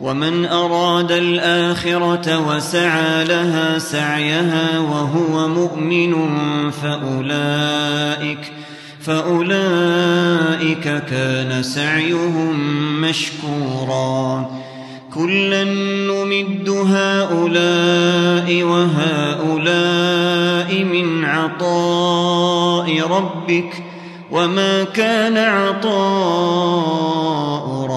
ومن أراد الآخرة وسعى لها سعيها وهو مؤمن فأولئك فأولئك كان سعيهم مشكورا. كلا نمد هؤلاء وهؤلاء من عطاء ربك وما كان عطاء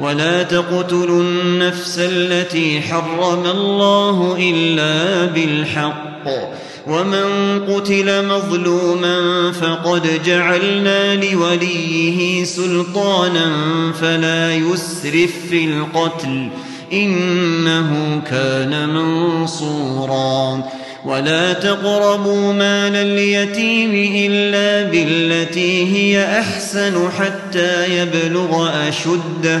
ولا تقتلوا النفس التي حرم الله إلا بالحق. ومن قتل مظلوما فقد جعلنا لوليه سلطانا فلا يسرف في القتل. إنه كان منصورا. ولا تقربوا مال اليتيم إلا بالتي هي أحسن حتى يبلغ أشده.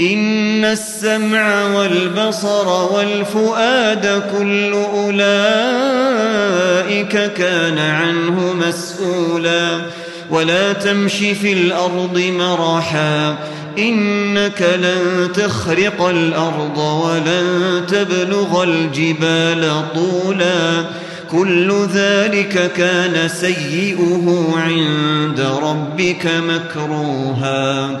إن السمع والبصر والفؤاد كل أولئك كان عنه مسؤولا. ولا تمش في الأرض مرحا إنك لن تخرق الأرض ولن تبلغ الجبال طولا. كل ذلك كان سيئه عند ربك مكروها.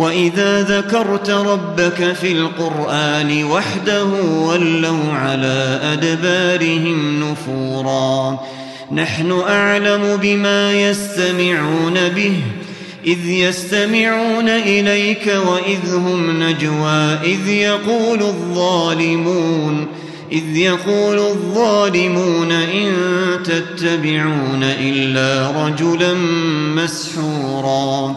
وإذا ذكرت ربك في القرآن وحده ولوا على أدبارهم نفورا. نحن أعلم بما يستمعون به إذ يستمعون إليك وإذ هم نجوى إذ يقول الظالمون إذ يقول الظالمون إن تتبعون إلا رجلا مسحورا.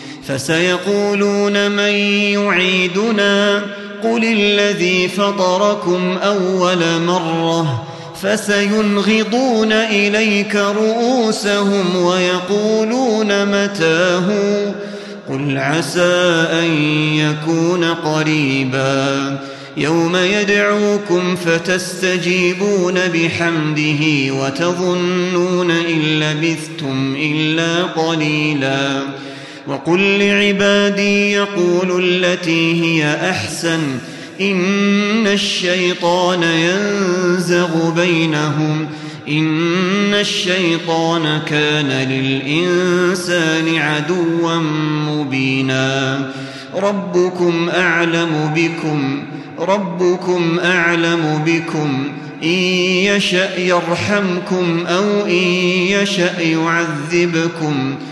فسيقولون من يعيدنا قل الذي فطركم أول مرة فسينغضون إليك رؤوسهم ويقولون متاه قل عسى أن يكون قريبا يوم يدعوكم فتستجيبون بحمده وتظنون إن لبثتم إلا قليلاً وقل لعبادي يقولوا التي هي أحسن إن الشيطان ينزغ بينهم إن الشيطان كان للإنسان عدوا مبينا ربكم أعلم بكم ربكم أعلم بكم إن يشأ يرحمكم أو إن يشأ يعذبكم ۖ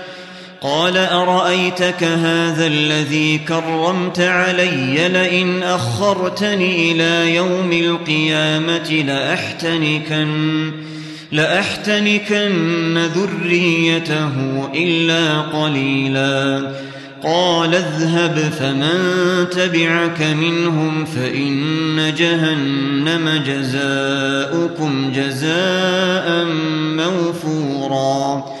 قال أرأيتك هذا الذي كرمت علي لئن أخرتني إلى يوم القيامة لاحتنكن لأحتنكن ذريته إلا قليلا. قال اذهب فمن تبعك منهم فإن جهنم جزاؤكم جزاء موفورا.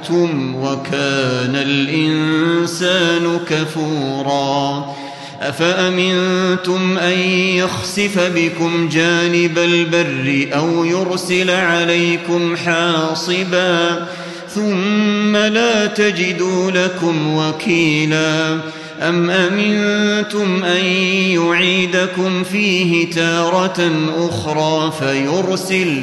اعرضتم وكان الانسان كفورا افامنتم ان يخسف بكم جانب البر أو يرسل عليكم حاصبا ثم لا تجدوا لكم وكيلا أم أمنتم أن يعيدكم فيه تارة أخرى فيرسل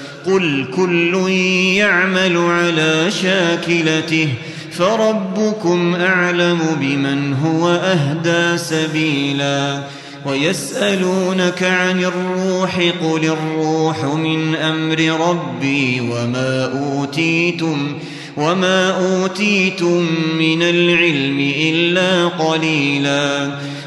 قل كل يعمل على شاكلته فربكم أعلم بمن هو أهدى سبيلا ويسألونك عن الروح قل الروح من أمر ربي وما أوتيتم وما أوتيتم من العلم إلا قليلا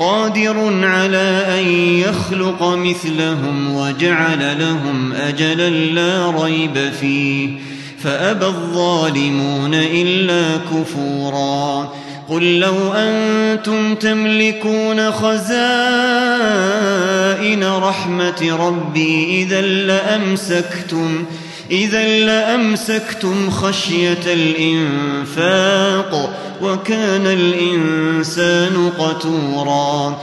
قادر على أن يخلق مثلهم وجعل لهم أجلا لا ريب فيه. فأبى الظالمون إلا كفورا. قل لو أنتم تملكون خزائن رحمة ربي إذا لأمسكتم إذا لأمسكتم خشية الإنفاق وكان الإنسان قتورا.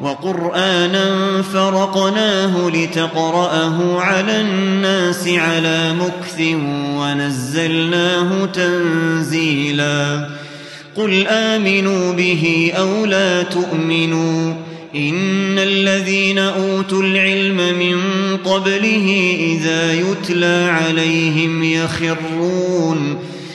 وقرآنا فرقناه لتقرأه على الناس على مكث ونزلناه تنزيلا. قل آمنوا به أو لا تؤمنوا. إن الذين أوتوا العلم من قبله إذا يتلى عليهم يخرون.